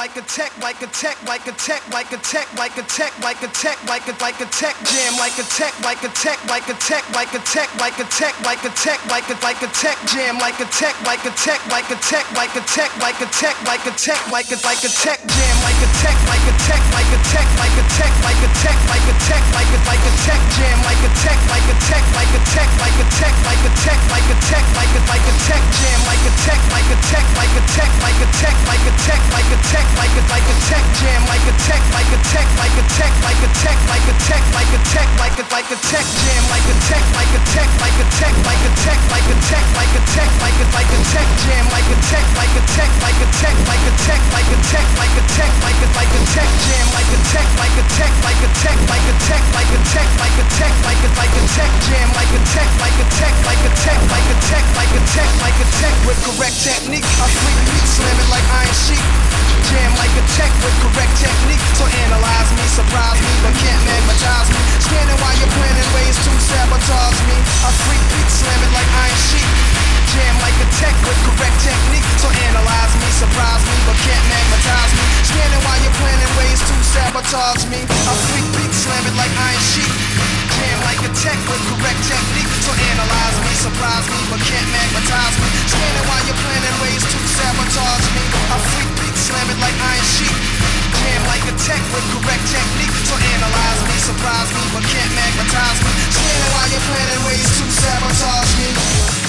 like a tech, like a tech, like a tech, like a tech, like a tech, like a tech, like a like a tech jam, like a tech, like a tech, like a tech, like a tech, like a tech, like a tech, like a like a tech jam, like a tech, like a tech, like a tech, like a tech, like a tech, like a tech, like a like a tech jam, like a tech, like a tech, like a tech, like a tech, like a tech, like a tech, like a like a tech jam, like a tech, like a tech, like a tech, like a tech, like a tech, like a tech, like a like a tech jam, like a tech, like a tech, like a tech, like a tech, like a tech, like a tech, like a like a tech jam, like a tech, like a tech, like a tech, like a tech, like a tech, like a tech, like a like a tech jam, like a tech, jam, like a tech, like a tech, like a tech, like a tech, like a tech, like a like a tech jam, like a tech, like a tech, like a tech, like a tech, like a tech, like a tech, like a like a tech jam, like a tech, like a tech, like a tech, like a tech, like a tech, like a tech, like a like a tech jam, like a tech, like a tech, like a tech, like a tech, like a tech, like a tech with correct technique. A freak beat slam it like iron sheet. Jam like a tech with correct technique. So analyze me, surprise me, but can't magnetize me. Scanning while you're planning ways to sabotage me. I freak beat, slam it like iron sheet. Jam like a tech with correct technique. So analyze me, surprise me, but can't magnetize me. Scanning while you're planning ways to sabotage me. I freak beat, slam it like iron sheet. Jam like a tech with correct technique. So analyze me, surprise me, but can't magnetize me. Scanning while you're planning ways to sabotage me. I freak beat, slam it like iron sheet. Jam like a tech with correct technique. So analyze me, surprise me, but can't magnetize me. Scanning while you're planning ways to sabotage me.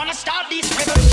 gonna start this revolution.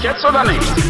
Podcast sobre mente.